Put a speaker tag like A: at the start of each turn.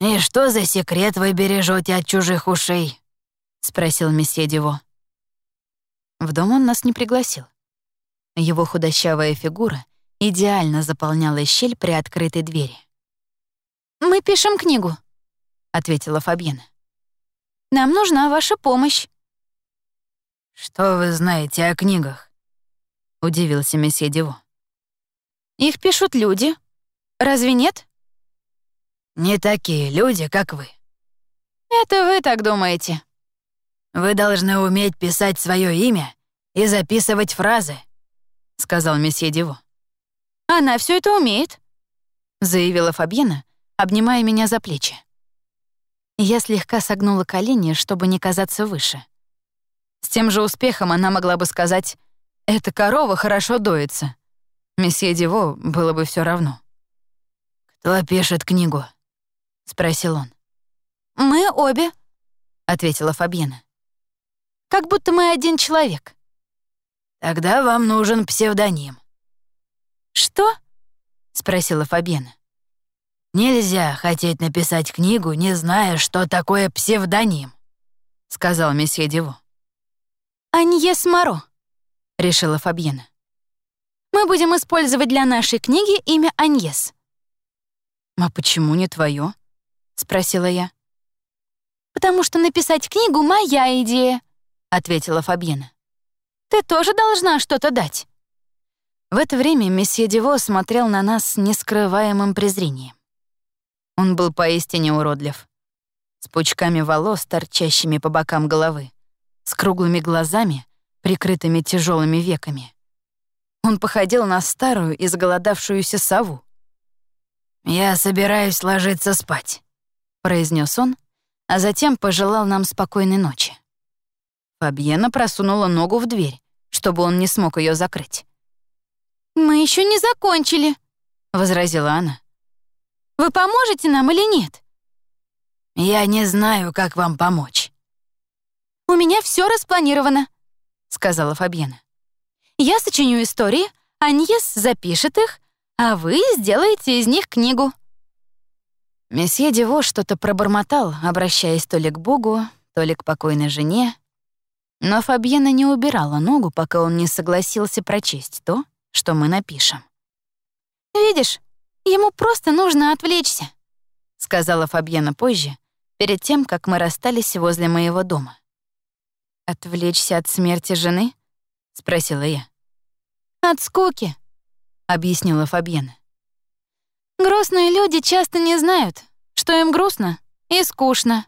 A: «И что за секрет вы бережете от чужих ушей?» — спросил месье Диво.
B: В дом он нас не пригласил. Его худощавая фигура идеально заполняла щель при открытой двери.
C: «Мы пишем книгу», — ответила Фабьена. «Нам нужна ваша помощь».
A: «Что вы знаете о книгах?» — удивился месье Диво.
C: «Их пишут люди. Разве нет?»
A: «Не такие люди, как вы».
C: «Это вы так думаете».
A: «Вы должны уметь писать свое имя и записывать фразы», — сказал месье Диво.
C: «Она все это умеет», — заявила Фабьена, обнимая меня за плечи.
B: Я слегка согнула колени, чтобы не казаться выше.
C: С тем же успехом она могла бы сказать «Эта корова хорошо доится». Месье Диво было бы все равно.
A: «Кто пишет книгу?» — спросил он.
C: «Мы обе», — ответила Фабьена. «Как будто мы один человек».
A: «Тогда вам нужен псевдоним».
C: «Что?» — спросила Фабьена.
A: «Нельзя хотеть написать книгу, не зная, что такое псевдоним», — сказал месье Диво.
C: «Аньес Моро», — решила Фабьена. «Мы будем использовать для нашей книги имя Аньес».
B: «А почему не твое? Спросила я.
C: «Потому что написать книгу — моя идея», — ответила Фабьена. «Ты тоже должна что-то дать».
B: В это время месье Диво смотрел на нас с нескрываемым презрением. Он был поистине уродлив. С пучками волос, торчащими по бокам головы, с круглыми глазами, прикрытыми тяжелыми веками. Он походил на старую, изголодавшуюся сову.
A: «Я собираюсь ложиться спать», — произнес он, а затем пожелал нам спокойной ночи.
B: Фабьена просунула ногу в дверь, чтобы он не смог ее закрыть.
C: «Мы еще не закончили», — возразила она. «Вы поможете нам или нет?»
A: «Я не знаю, как вам помочь».
C: «У меня все распланировано», — сказала Фабьена. «Я сочиню истории, Аньес запишет их, а вы сделаете из них книгу».
B: Месье Диво что-то пробормотал, обращаясь то ли к Богу, то ли к покойной жене. Но Фабьена не убирала ногу, пока он не согласился прочесть то, что мы напишем.
C: «Видишь, ему просто нужно отвлечься», —
B: сказала Фабьена позже, перед тем, как мы расстались возле моего дома. «Отвлечься от смерти жены?» — спросила я.
C: «От скуки», — объяснила Фабьена. «Грустные люди часто не знают, что им грустно и скучно».